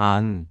안,